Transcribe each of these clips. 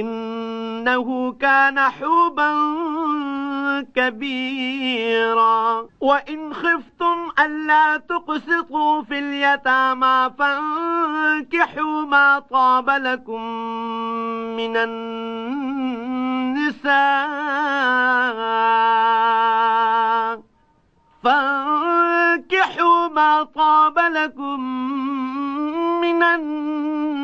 إنه كان حوبا كبيرا. وإن خفتم ألا تقسطوا في اليتامى فانكحوا ما طاب لكم من النساء. فانكحوا ما طاب لكم من النساء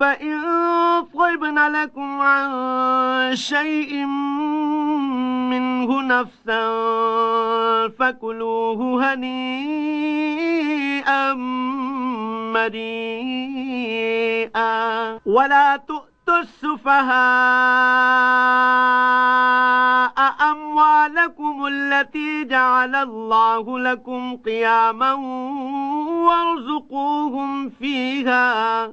فإن طيبن لكم عن شيء منه نفسا فكلوه هنيئا مريئا ولا تؤتوا السفهاء أموالكم التي جعل الله لكم قياما وارزقوهم فيها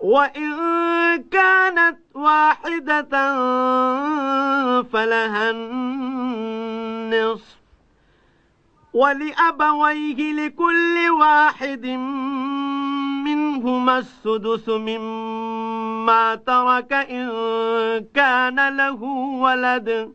وإن كانت واحدة فلها النصف ولأبويه لكل واحد منهما السدس مما ترك إن كان له ولد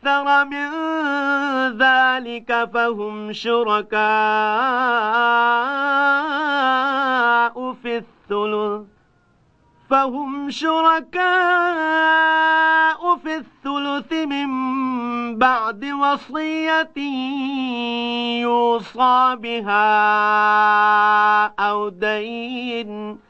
أكثر من ذلك فهم شركاء في الثلث فهم شركاء في الثلث من بعد وصية يوصى بها أو دين.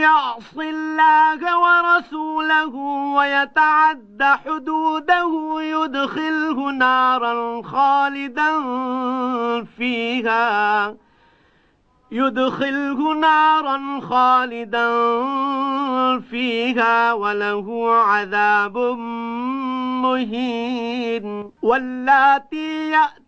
يعص الله ورسوله ويتعد حدوده يدخله نارا خالدا فيها يدخله نارا خالدا فيها وله عذاب مهين. واللاتي يأتي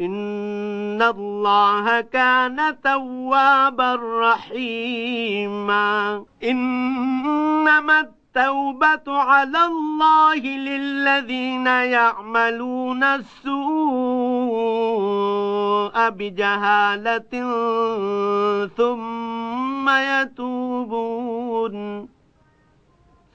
إن الله كان توابا رحيما إنما التوبة على الله للذين يعملون السوء بجهالة ثم يتوبون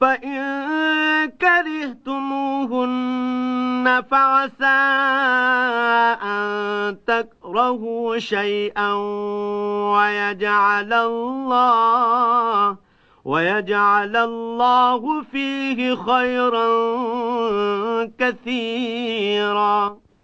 فإن كرهتموهن فعسى أن تكرهوا شيئا ويجعل الله ويجعل الله فيه خيرا كثيرا.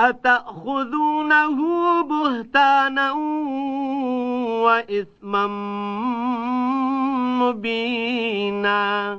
أتأخذونه بهتانا وإثما مبينا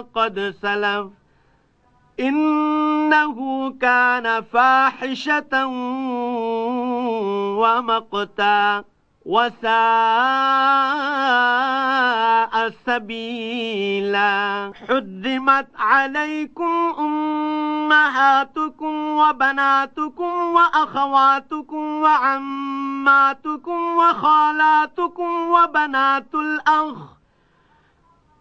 قد سلف. إنه كان فاحشة ومقتا وساء سبيلا. حرمت عليكم أمهاتكم وبناتكم وأخواتكم وعماتكم وخالاتكم وبنات الأخ.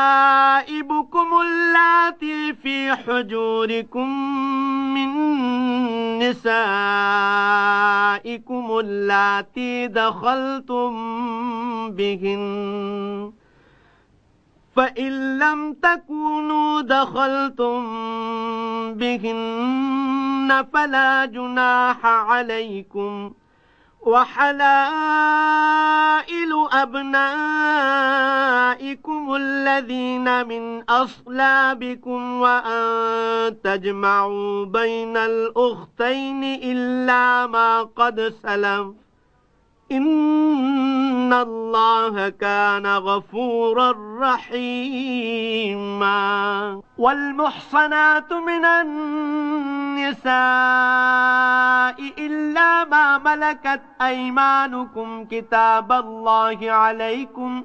وربائبكم اللاتي في حجوركم من نسائكم اللاتي دخلتم بهن فإن لم تكونوا دخلتم بهن فلا جناح عليكم وحلائل أبنائكم الذين من أصلابكم وأن تجمعوا بين الأختين إلا ما قد سلم الله كان غفورا رحيما والمحصنات من النساء إلا ما ملكت أيمانكم كتاب الله عليكم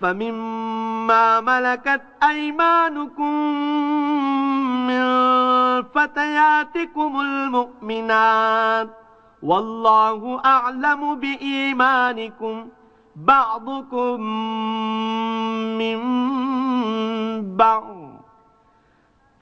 فمما ملكت أيمانكم من فتياتكم المؤمنات والله أعلم بإيمانكم بعضكم من بعض.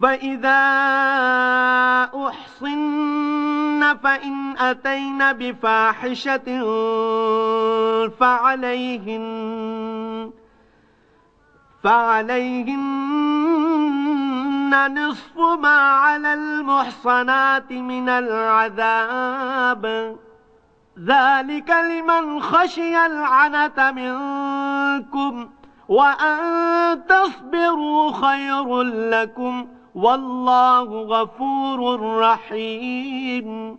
فإذا أحصن فإن أتين بفاحشة فعليهن فعليهن نصف ما على المحصنات من العذاب ذلك لمن خشي العنة منكم وأن تصبروا خير لكم والله غفور رحيم.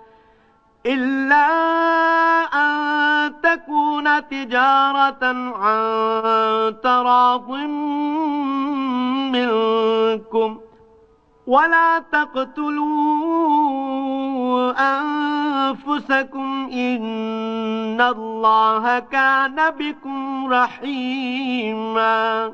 إلا أن تكون تجارة عن تراض منكم ولا تقتلوا أنفسكم إن الله كان بكم رحيما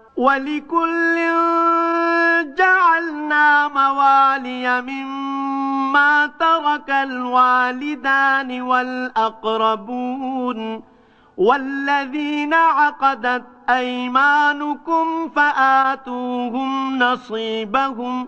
ولكل جعلنا موالي مما ترك الوالدان والأقربون والذين عقدت أيمانكم فآتوهم نصيبهم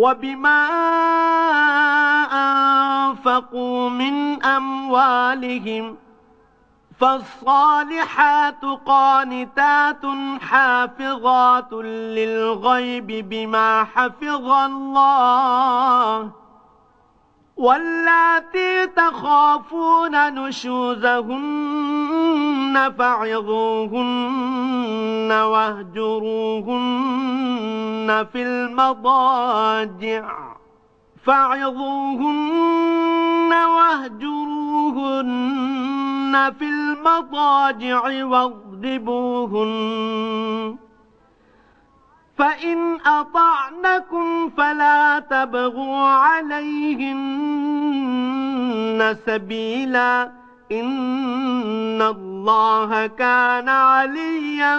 وبما أنفقوا من أموالهم فالصالحات قانتات حافظات للغيب بما حفظ الله واللاتي تخافون نشوزهن فعظوهن واهجروهن في المضاجع فعظوهن واهجروهن في المضاجع واضربوهن فإن أطعنكم فلا تبغوا عليهن سبيلا إن الله كان عليا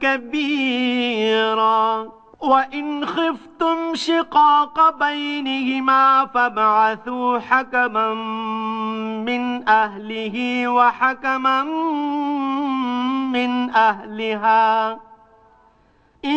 كبيرا. وإن خفتم شقاق بينهما فابعثوا حكما من أهله وحكما من أهلها. إن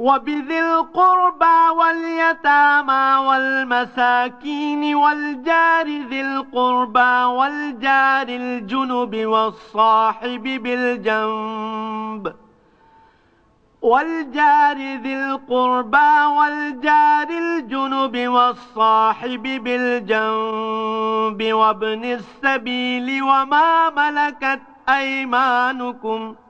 وبذي القربى واليتامى والمساكين والجار ذي القربى والجار الجنب والصاحب بالجنب والجار ذي القربى والجار الجنب والصاحب بالجنب وابن السبيل وما ملكت أيمانكم ۖ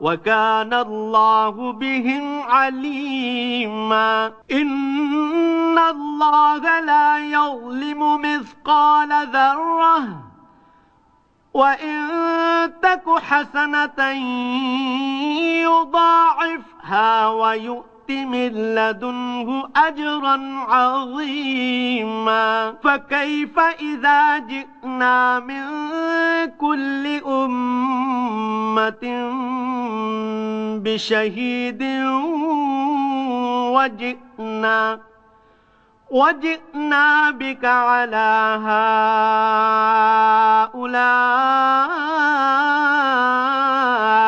وكان الله بهم عليما. إن الله لا يظلم مثقال ذرة. وإن تك حسنة يضاعفها ويؤت من لدنه أجرا عظيما فكيف إذا جئنا من كل أمة بشهيد وجئنا وجئنا بك على هؤلاء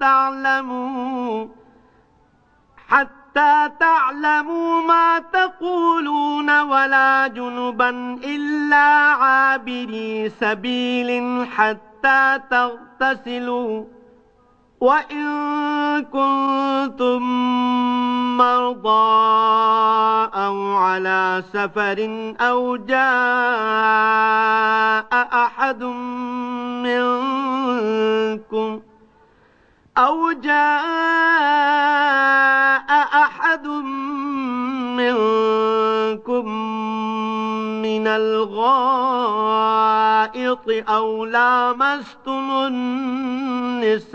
تعلموا حتى تعلموا ما تقولون ولا جنبا إلا عابري سبيل حتى تغتسلوا. وإن كنتم مرضى أو على سفر أو جاء أحد منكم أو جاء أحد منكم من الغائط أو لامستم النساء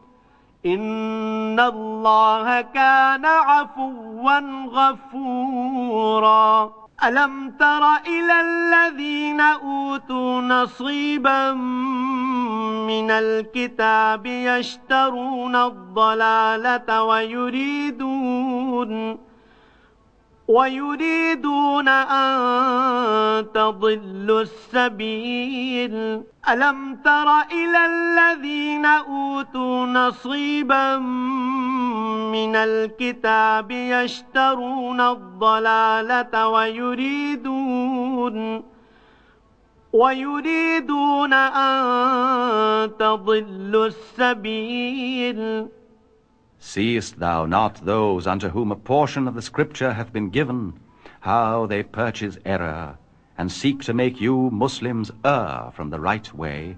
إن الله كان عفوا غفورا. ألم تر إلى الذين أوتوا نصيبا من الكتاب يشترون الضلالة ويريدون ويريدون أن تضلوا السبيل. ألم تر إلى الذين أوتوا نصيبا من الكتاب يشترون الضلالة ويريدون ويريدون أن تضلوا السبيل. Seest thou not those unto whom a portion of the Scripture hath been given, how they purchase error, and seek to make you Muslims err from the right way?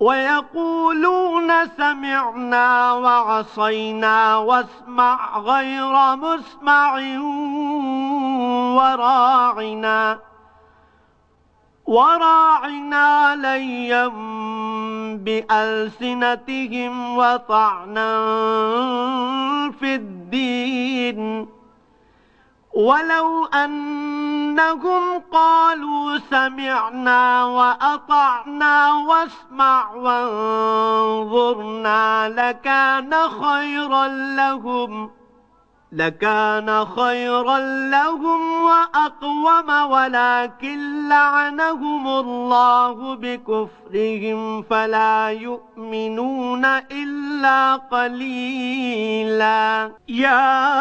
ويقولون سمعنا وعصينا واسمع غير مسمع وراعنا وراعنا ليا بألسنتهم وطعنا في الدين. ولو أنهم قالوا سمعنا وأطعنا واسمع وانظرنا لكان خيرا لهم. لكان خيرا لهم وأقوم ولكن لعنهم الله بكفرهم فلا يؤمنون إلا قليلا. يا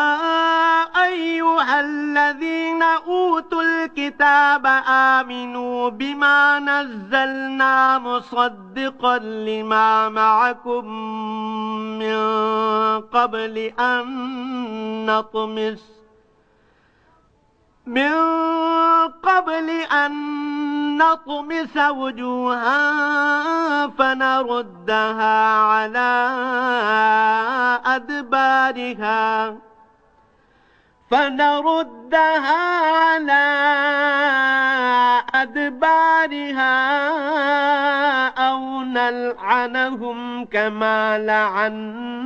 أيها الذين أوتوا الكتاب آمنوا بما نزلنا مصدقا لما معكم من قبل أن نطمس. من قبل أن نطمس وجوها فنردها على أدبارها. فنردها على أدبارها أو نلعنهم كما لعنا.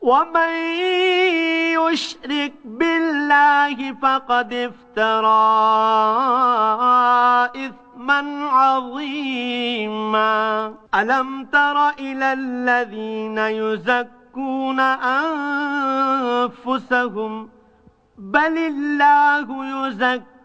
ومن يشرك بالله فقد افترى إثما عظيما. ألم تر إلى الذين يزكون أنفسهم؟ بل الله يزكي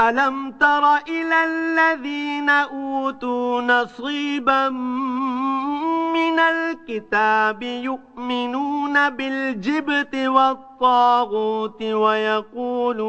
ألم تر إلى الذين أوتوا نصيبا من الكتاب يؤمنون بالجبت والطاغوت ويقولون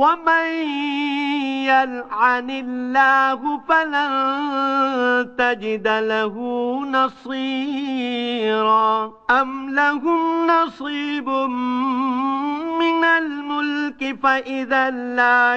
ومن يلعن الله فلن تجد له نصيرا أم لهم نصيب من الملك فإذا لا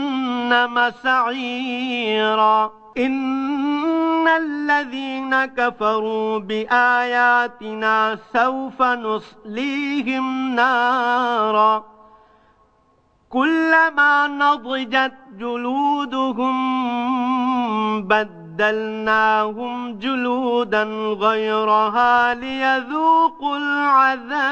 سعيرا إن الذين كفروا بآياتنا سوف نصليهم نارا. كلما نضجت جلودهم بدلناهم جلودا غيرها ليذوقوا العذاب.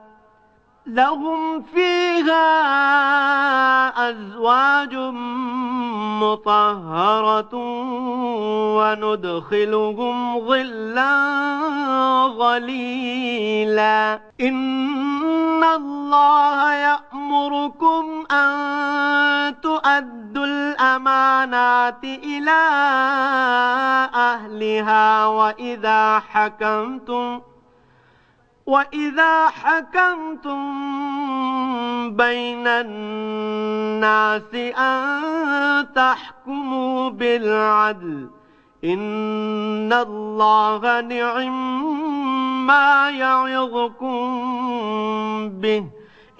لهم فيها أزواج مطهرة وندخلهم ظلا ظليلا إن الله يأمركم أن تؤدوا الأمانات إلى أهلها وإذا حكمتم وإذا حكمتم بين الناس أن تحكموا بالعدل إن الله نعم ما يعظكم به.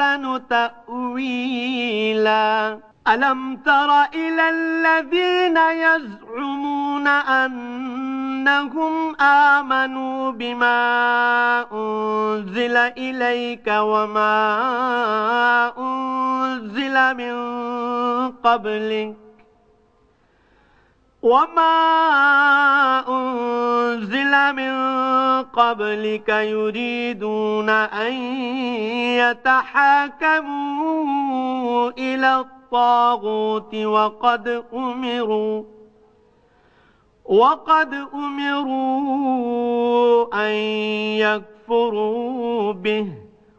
أحسن تأويلا. ألم تر إلى الذين يزعمون أنهم آمنوا بما أنزل إليك وما أنزل من قبلك؟ وما أنزل من قبلك يريدون أن يتحاكموا إلى الطاغوت وقد أمروا وقد أمروا أن يكفروا به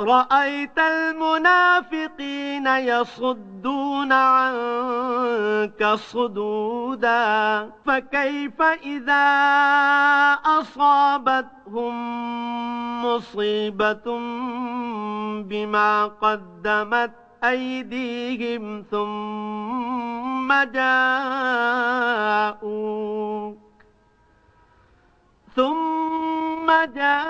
رأيت المنافقين يصدون عنك صدودا فكيف إذا أصابتهم مصيبة بما قدمت أيديهم ثم جاءوك ثم جاءوك.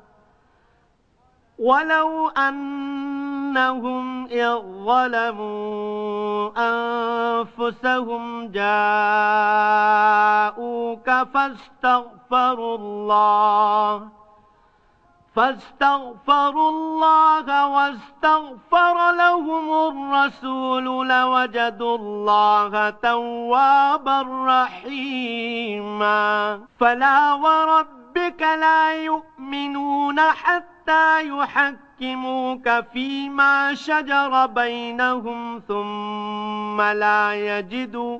ولو أنهم إذ ظلموا أنفسهم جاءوك فاستغفروا الله فاستغفروا الله واستغفر لهم الرسول لوجدوا الله توابا رحيما. فلا وربك لا يؤمنون حتى يحكموك فيما شجر بينهم ثم لا يجدوا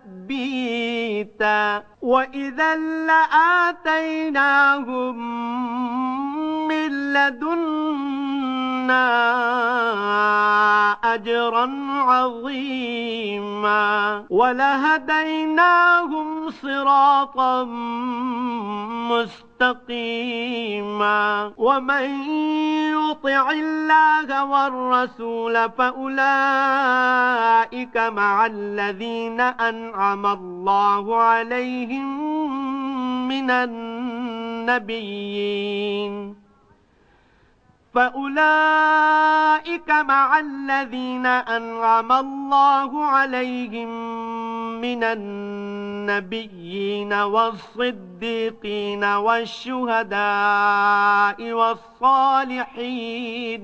تثبيتا وإذا لآتيناهم من لدنا أجرا عظيما ولهديناهم صراطا مستقيما ومن يطع الله والرسول فأولئك مع الذين أنعم الله عليهم من النبيين. فأولئك مع الذين أنعم الله عليهم من النبيين. والصديقين والشهداء والصالحين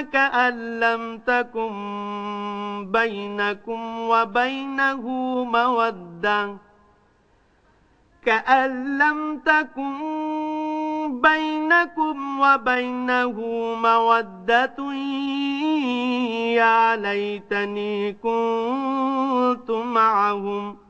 كأن لم تكن بينكم وبينه مودة. كأن لم تكن بينكم وبينه مودة. يا ليتني كنت معهم.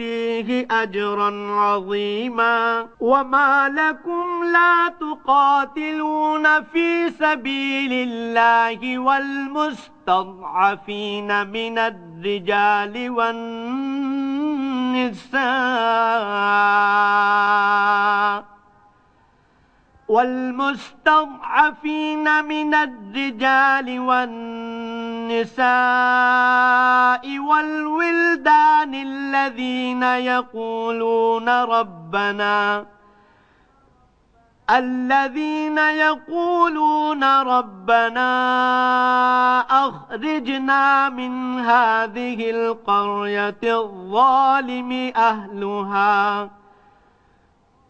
نؤتيه أجرا عظيما. وما لكم لا تقاتلون في سبيل الله والمستضعفين من الرجال والنساء. والمستضعفين من الرجال والنساء. والولدان الذين يقولون ربنا الذين يقولون ربنا أخرجنا من هذه القرية الظالم أهلها.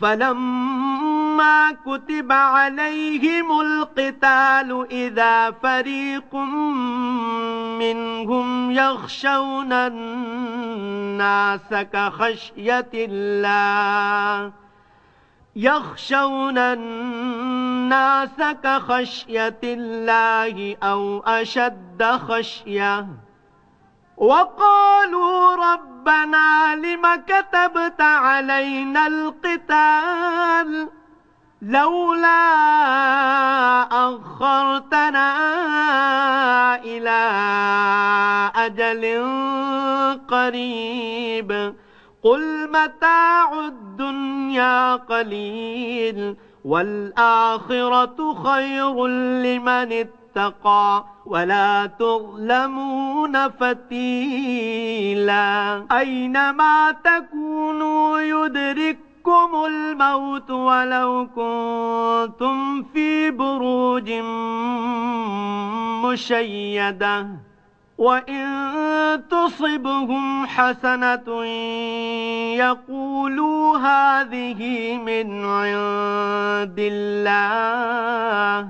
فلما كتب عليهم القتال إذا فريق منهم يخشون الناس كخشية الله يخشون الناس كخشية الله أو أشد خشية. وقالوا ربنا لم كتبت علينا القتال لولا أخرتنا إلى أجل قريب. قل متاع الدنيا قليل والآخرة خير لمن اتقى. ولا تظلمون فتيلا. أينما تكونوا يدرككم الموت ولو كنتم في بروج مشيدة. وإن تصبهم حسنة يقولوا هذه من عند الله.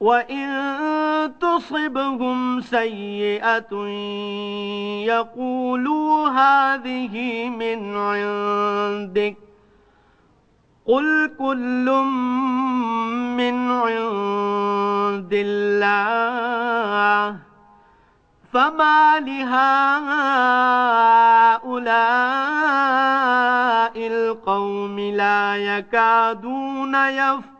وإن تصبهم سيئة يقولوا هذه من عندك قل كل من عند الله فما لهؤلاء القوم لا يكادون يفقهون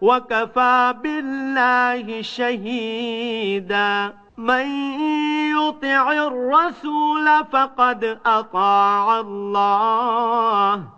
وكفى بالله شهيدا. من يطع الرسول فقد أطاع الله.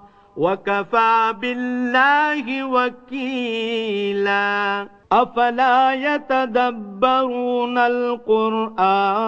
وكفى بالله وكيلا. أفلا يتدبرون القرآن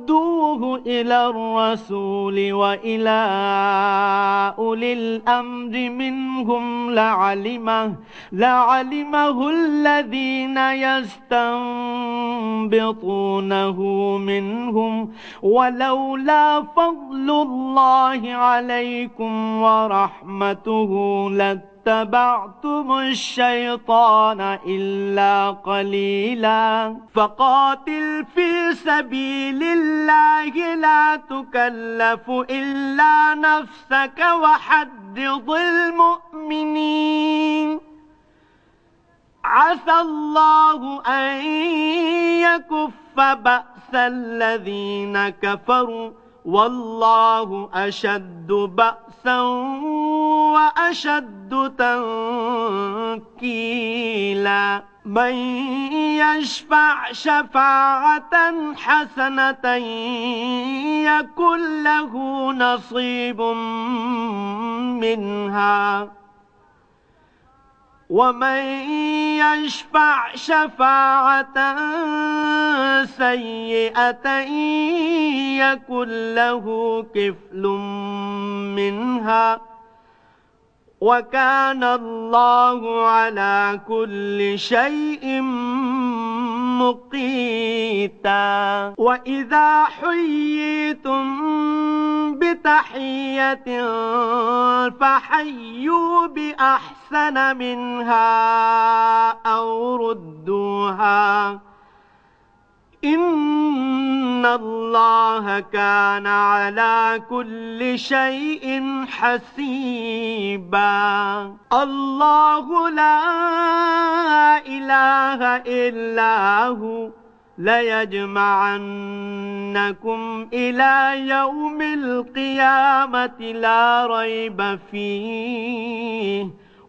ردوه إلى الرسول وإلى أولي الأمر منهم لعلمه لعلمه الذين يستنبطونه منهم. ولولا فضل الله عليكم ورحمته لت اتبعتم الشيطان إلا قليلا فقاتل في سبيل الله لا تكلف إلا نفسك وحدض المؤمنين. عسى الله أن يكف بأس الذين كفروا والله أشد وأشد تنكيلا من يشفع شفاعة حسنة يكن له نصيب منها ومن يشفع شفاعة سيئة يكن له كفل منها وكان الله على كل شيء مقيتا. وإذا حييتم بتحية فحيوا بأحسن منها أو ردوها. إن الله كان على كل شيء حسيبا. الله لا إله إلا هو. ليجمعنكم إلى يوم القيامة لا ريب فيه.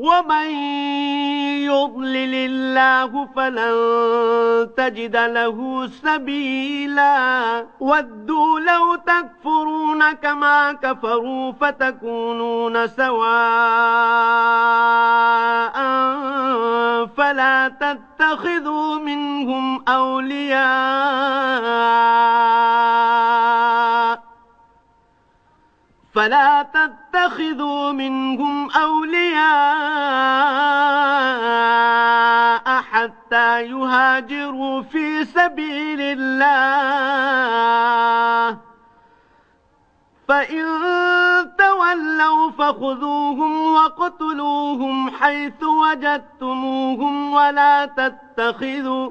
ومن يضلل الله فلن تجد له سبيلا ودوا لو تكفرون كما كفروا فتكونون سواء فلا تتخذوا منهم أولياء فلا تتخذوا منهم أولياء حتى يهاجروا في سبيل الله. فإن تولوا فخذوهم وقتلوهم حيث وجدتموهم ولا تتخذوا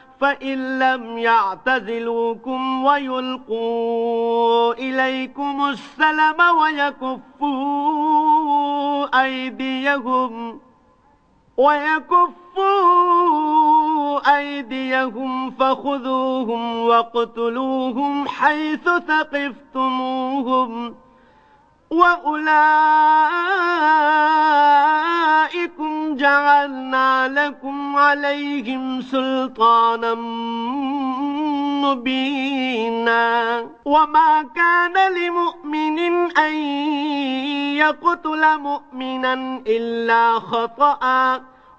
فإن لم يعتزلوكم ويلقوا إليكم السلم ويكفوا أيديهم ويكفوا أيديهم فخذوهم واقتلوهم حيث ثقفتموهم وأولئكم جعلنا لكم عليهم سلطانا مبينا. وما كان لمؤمن أن يقتل مؤمنا إلا خطأ.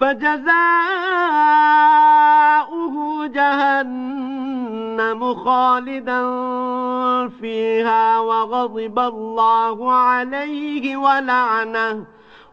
فجزاؤه جهنم خالدا فيها وغضب الله عليه ولعنه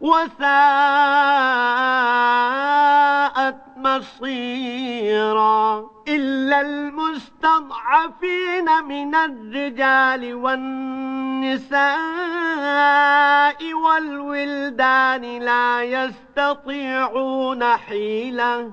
وساءت مصيرا. إلا المستضعفين من الرجال والنساء والولدان لا يستطيعون حيلة.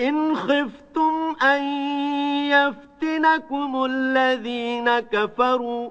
إن خفتم أن يفتنكم الذين كفروا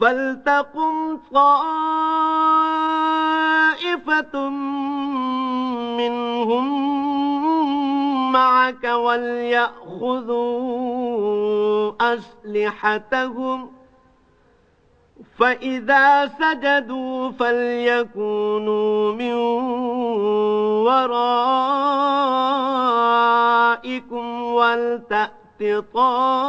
فلتقم طائفة منهم معك وليأخذوا أسلحتهم. فإذا سجدوا فليكونوا من ورائكم ولتأت طائفة.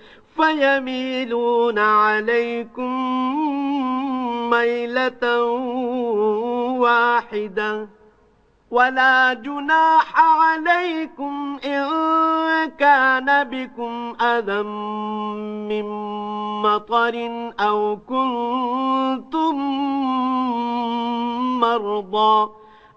فيميلون عليكم ميلة واحدة. ولا جناح عليكم إن كان بكم أذى من مطر أو كنتم مرضى.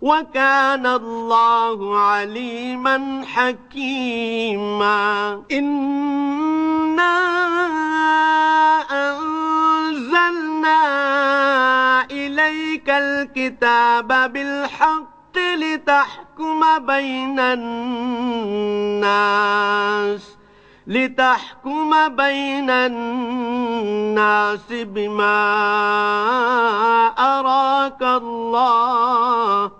وكان الله عليما حكيما. إنا أنزلنا إليك الكتاب بالحق لتحكم بين الناس لتحكم بين الناس بما أراك الله.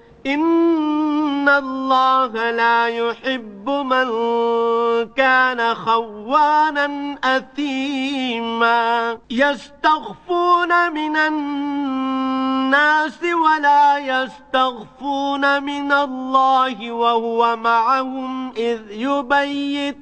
إن الله لا يحب من كان خوانا أثيما يستغفون من الناس ولا يستغفون من الله وهو معهم إذ يبيتون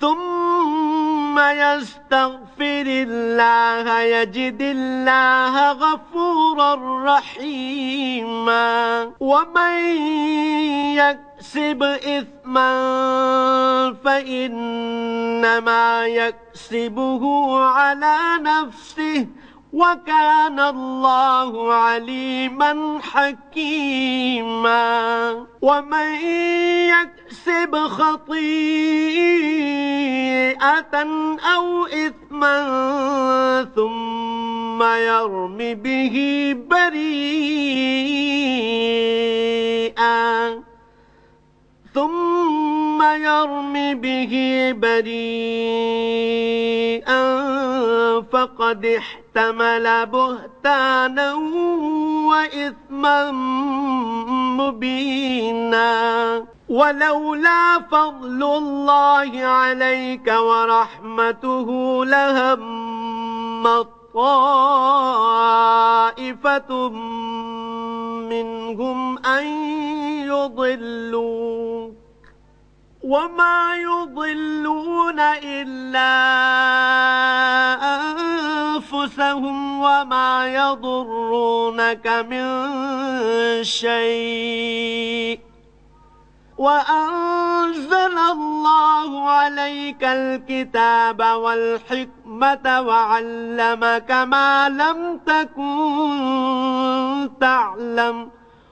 ثم يستغفر الله يجد الله غفورا رحيما ومن يكسب إثما فإنما يكسبه على نفسه وكان الله عليما حكيما. ومن يكسب خطيئة أو إثما ثم يرم به بريئا. ثم يرم به بريئا فقد احتمل بهتانا وإثما مبينا. ولولا فضل الله عليك ورحمته لهم طائفة منهم أن يضلوك. وما يضلون إلا أنفسهم وما يضرونك من شيء. وأنزل الله عليك الكتاب والحكمة وعلمك ما لم تكن تعلم.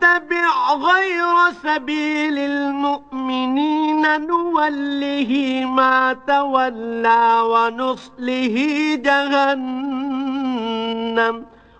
نتبع غير سبيل المؤمنين نوله ما تولى ونصله جهنم.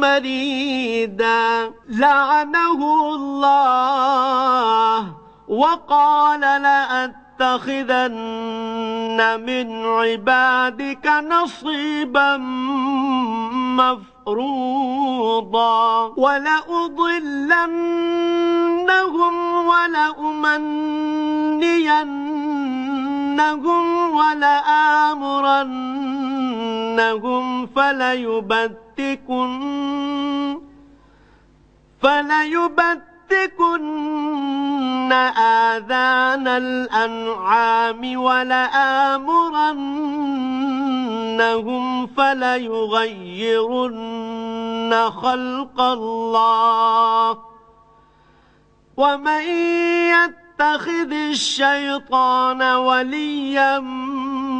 مريدا. لعنه الله وقال لأتخذن من عبادك نصيبا مفروضا. ولأضلنهم ولأمنينهم ولآمرنهم فليبتكن فليبتكن آذان الأنعام ولآمرنهم فليغيرن خلق الله ومن يتخذ الشيطان وليا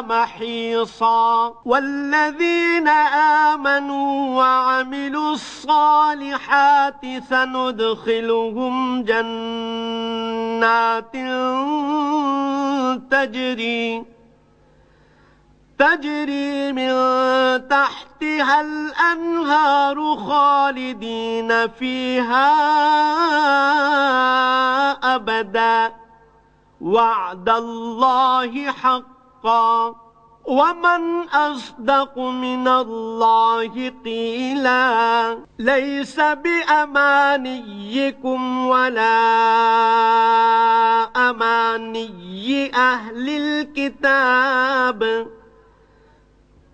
محيصا. والذين آمنوا وعملوا الصالحات سندخلهم جنات تجري تجري من تحتها الأنهار خالدين فيها أبدا. وعد الله حقا ومن أصدق من الله قيلا ليس بأمانيكم ولا أماني أهل الكتاب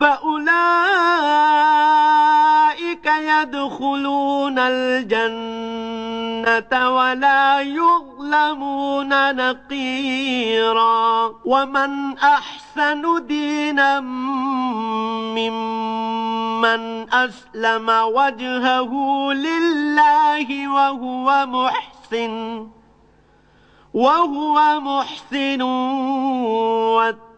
فأولئك يدخلون الجنة ولا يظلمون نقيرا. ومن أحسن دينا ممن أسلم وجهه لله وهو محسن وهو محسن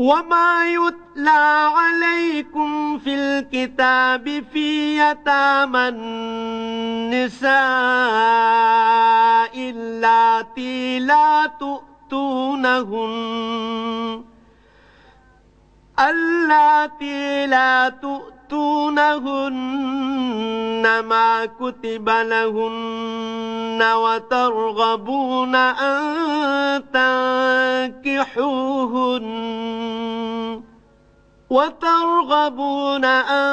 وما يتلى عليكم في الكتاب في يتامى النساء اللاتي لا تؤتونهن اللاتي لا تؤتونهن ما كتب لهن وترغبون أن تنكحوهن وترغبون أن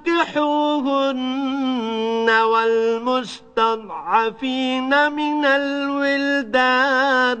فانكحوهن والمستضعفين من الولدان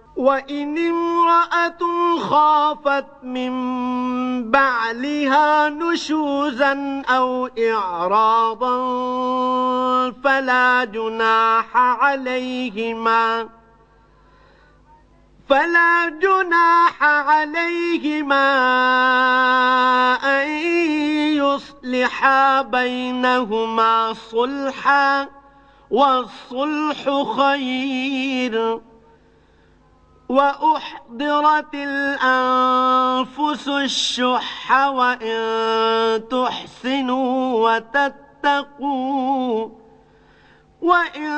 وإن امرأة خافت من بعلها نشوزا أو إعراضا فلا جناح عليهما فلا جناح عليهما أن يصلحا بينهما صلحا والصلح خير. وأحضرت الأنفس الشح وإن تحسنوا وتتقوا وإن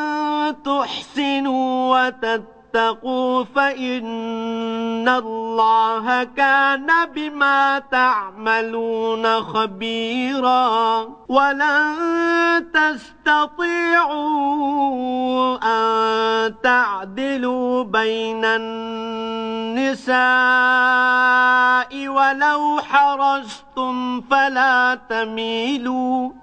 تحسنوا وتتقوا واتقوا فإن الله كان بما تعملون خبيرا ولن تستطيعوا أن تعدلوا بين النساء ولو حرصتم فلا تميلوا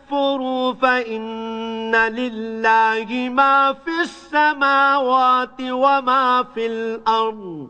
فإن لله ما في السماوات وما في الأرض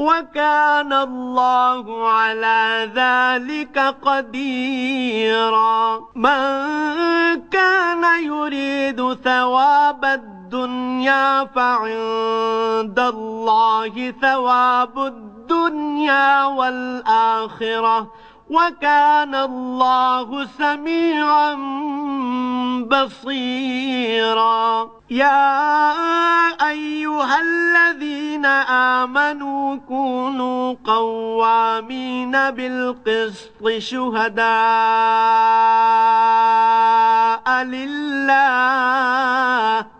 وكان الله على ذلك قديرا. من كان يريد ثواب الدنيا فعند الله ثواب الدنيا والآخرة. وكان الله سميعا بصيرا. يا أيها الذين آمنوا كونوا قوامين بالقسط شهداء لله.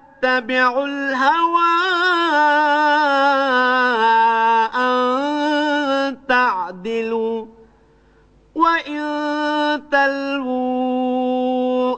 تتبعوا الهوى أن تعدلوا وإن تلووا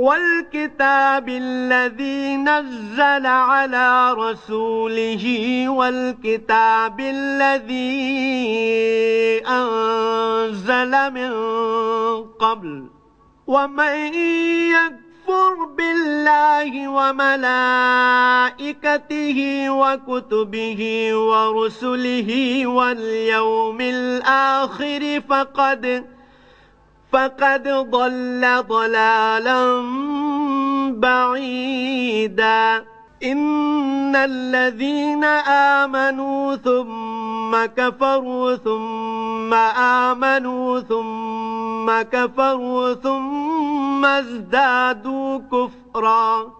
والكتاب الذي نزل على رسوله والكتاب الذي أنزل من قبل ومن يكفر بالله وملائكته وكتبه ورسله واليوم الآخر فقد فقد ضل ضلالا بعيدا. إن الذين آمنوا ثم كفروا ثم آمنوا ثم كفروا ثم ازدادوا كفرا.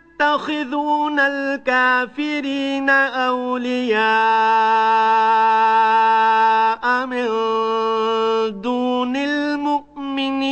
يتخذون الكافرين أولياء من دون المؤمنين.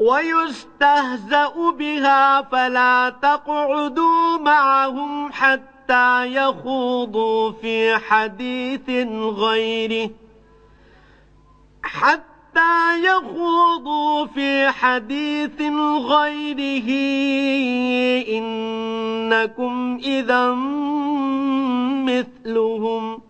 ويستهزأ بها فلا تقعدوا معهم حتى يخوضوا في حديث غيره. حتى يخوضوا في حديث غيره. إنكم إذا مثلهم.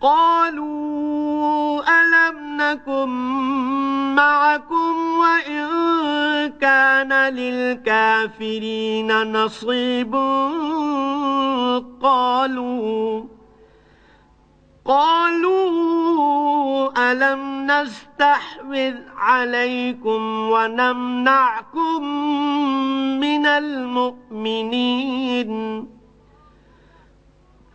قالوا ألم نكن معكم وإن كان للكافرين نصيب قالوا قالوا ألم نستحوذ عليكم ونمنعكم من المؤمنين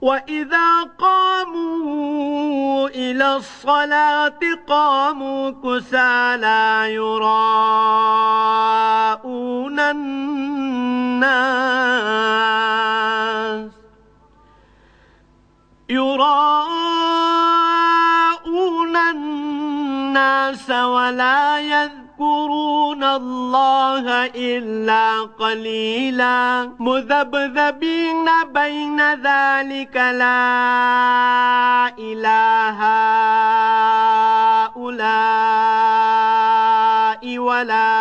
وإذا قاموا إلى الصلاة قاموا كسالى يراءون الناس يراءون الناس ولا يذكرون يذكرون الله إلا قليلا مذبذبين بين ذلك لا إله هؤلاء ولا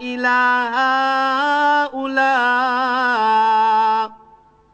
إله هؤلاء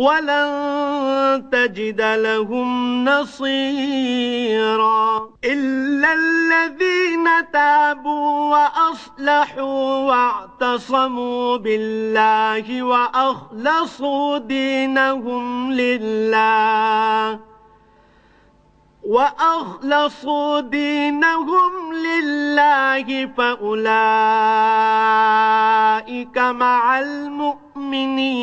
ولن تجد لهم نصيرا إلا الذين تابوا وأصلحوا واعتصموا بالله وأخلصوا دينهم لله وأخلصوا دينهم لله فأولئك مع المؤمنين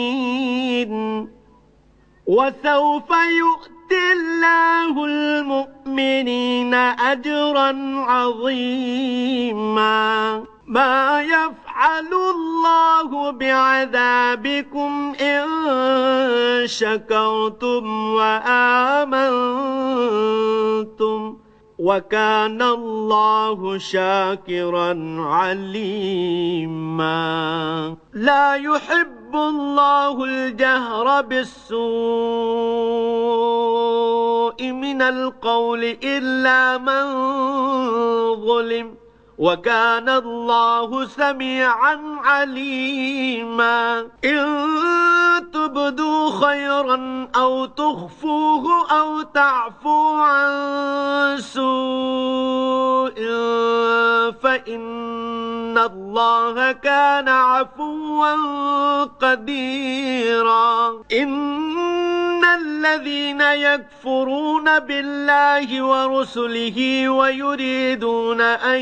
وسوف يؤتي الله المؤمنين أجرا عظيما. ما يفعل الله بعذابكم إن شكرتم وآمنتم. وكان الله شاكرا عليما. لا يحب الله الجهر بالسوء من القول إلا من ظلم. وكان الله سميعا عليما. إن تبدوا خيرا أو تخفوه أو تعفو عن سوء فإن الله كان عفوا قديرا. إن الذين يكفرون بالله ورسله ويريدون أن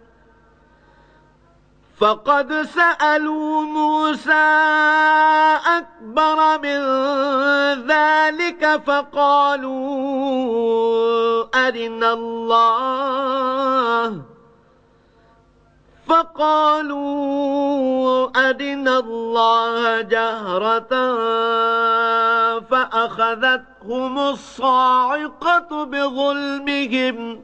فقد سألوا موسى أكبر من ذلك فقالوا أرنا الله. فقالوا أرنا الله جهرة فأخذتهم الصاعقة بظلمهم.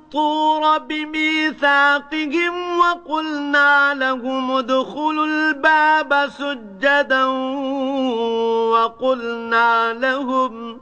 الطور بميثاقهم وقلنا لهم ادخلوا الباب سجدا وقلنا لهم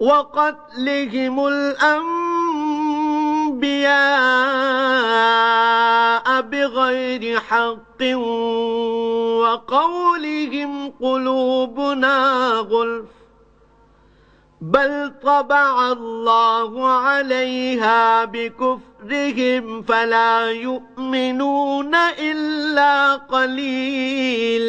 وقتلهم الأنبياء بغير حق وقولهم قلوبنا غلف بل طبع الله عليها بكفرهم فلا يؤمنون إلا قليلاً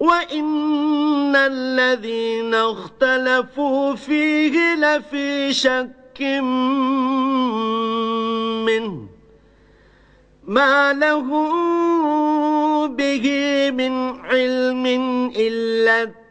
وإن الذين اختلفوا فيه لفي شك منه ما له به من علم إلا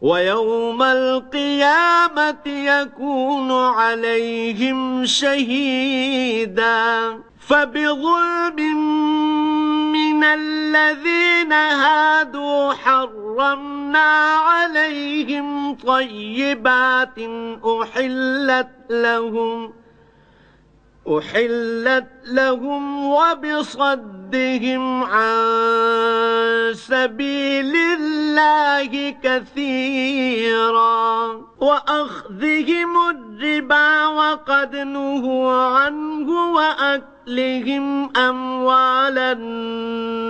ويوم القيامة يكون عليهم شهيدا. فبظلم من الذين هادوا حرمنا عليهم طيبات أحلت لهم أحلت لهم وبصدهم عن سبيل الله كثيرا وأخذهم الربا وقد نهوا عنه وأكلهم أموال الناس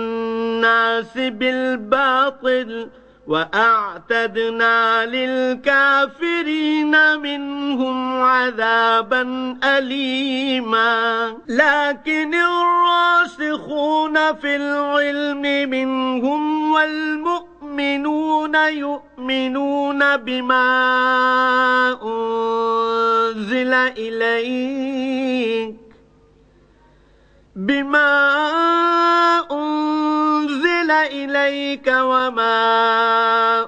بالباطل وأعتدنا للكافرين منهم عذابا أليما. لكن الراسخون في العلم منهم والمؤمنون يؤمنون بما أنزل إليك. بما أنزل إليك وما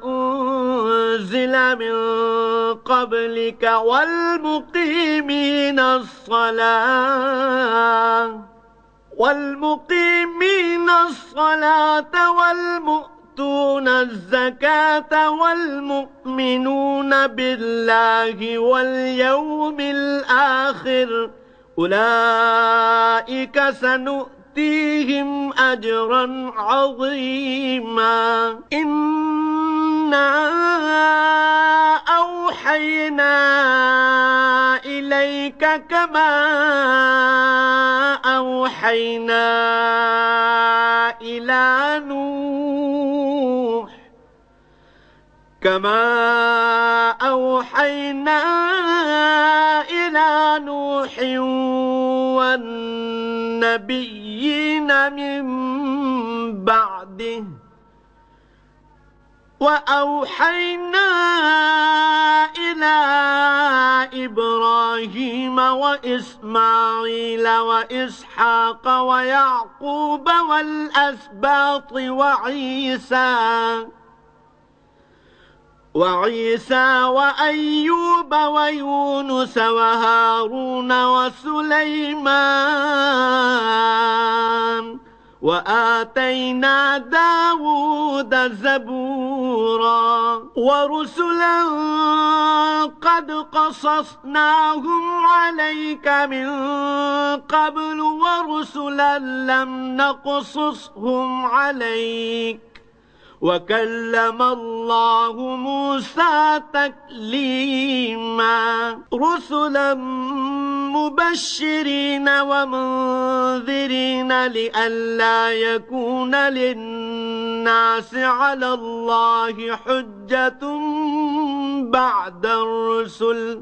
أنزل من قبلك والمقيمين الصلاة والمقيمين الصلاة والمؤتون الزكاة والمؤمنون بالله واليوم الآخر. أولئك سنؤتيهم أجرا عظيما. إنا أوحينا إليك كما أوحينا إلى نوح كما أوحينا إلى نوح والنبيين من بعده. وأوحينا إلى إبراهيم وإسماعيل وإسحاق ويعقوب والأسباط وعيسى وعيسى وأيوب ويونس وهارون وسليمان وآتينا داود زبورا ورسلا قد قصصناهم عليك من قبل ورسلا لم نقصصهم عليك وكلم الله موسى تكليما رسلا مبشرين ومنذرين لئلا يكون للناس على الله حجة بعد الرسل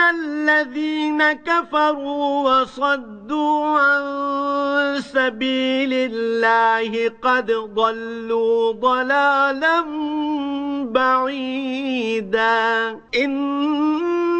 الذين كفروا وصدوا عن سبيل الله قد ضلوا ضلالا بعيدا إن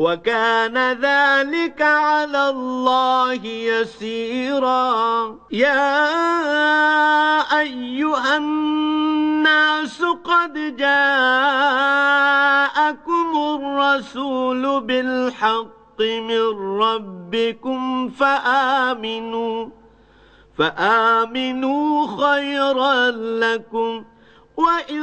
وكان ذلك على الله يسيرا. يا أيها الناس قد جاءكم الرسول بالحق من ربكم فآمنوا فآمنوا خيرا لكم. وإن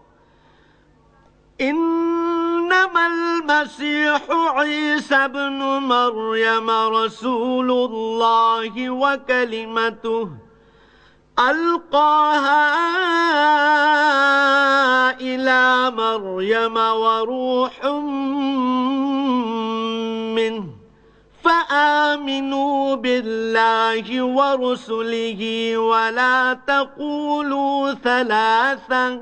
إنما المسيح عيسى بن مريم رسول الله وكلمته ألقاها إلى مريم وروح منه فآمنوا بالله ورسله ولا تقولوا ثلاثا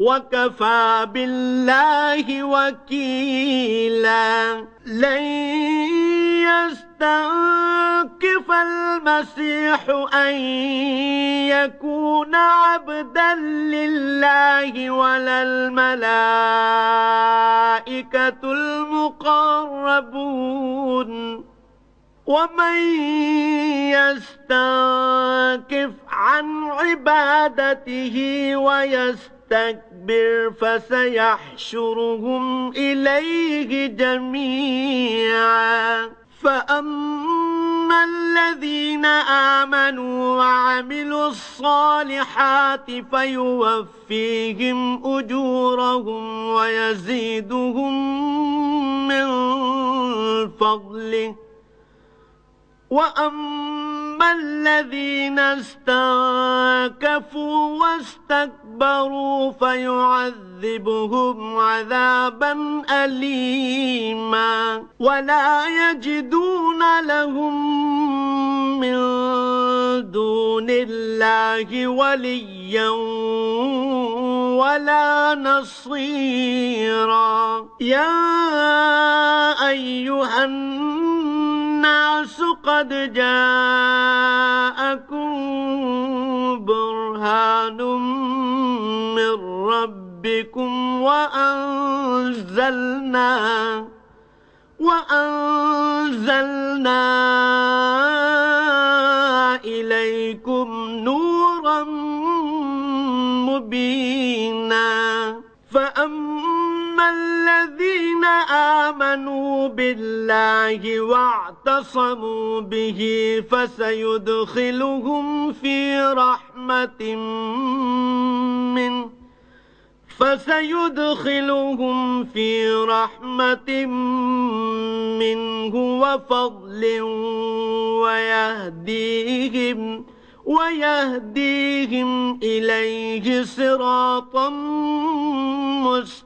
وكفى بالله وكيلا. لن يستنكف المسيح أن يكون عبدا لله ولا الملائكة المقربون. ومن يستنكف عن عبادته ويستكبر فسيحشرهم إليه جميعا. فأما الذين آمنوا وعملوا الصالحات فيوفيهم أجورهم ويزيدهم من فضله. وأما الذين استنكفوا واستكبروا فيعذبهم عذابا أليما ولا يجدون لهم من دون الله وليا ولا نصيرا يا أيها الناس قد جاءكم برهان من ربكم وأنزلنا وأنزلنا إليكم نورا مبينا فأما الذين آمنوا بالله واعتصموا به فسيدخلهم في رحمة منه فسيدخلهم في رحمة منه وفضل ويهديهم ويهديهم إليه صراطا مستقيما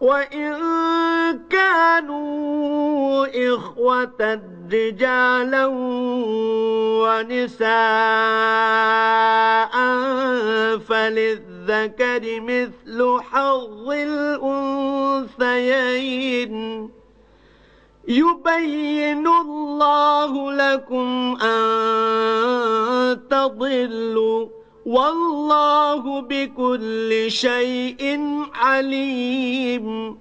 وإن كانوا إخوة رجالا ونساء فللذكر مثل حظ الأنثيين يبين الله لكم أن تضلوا والله بكل شيء عليم.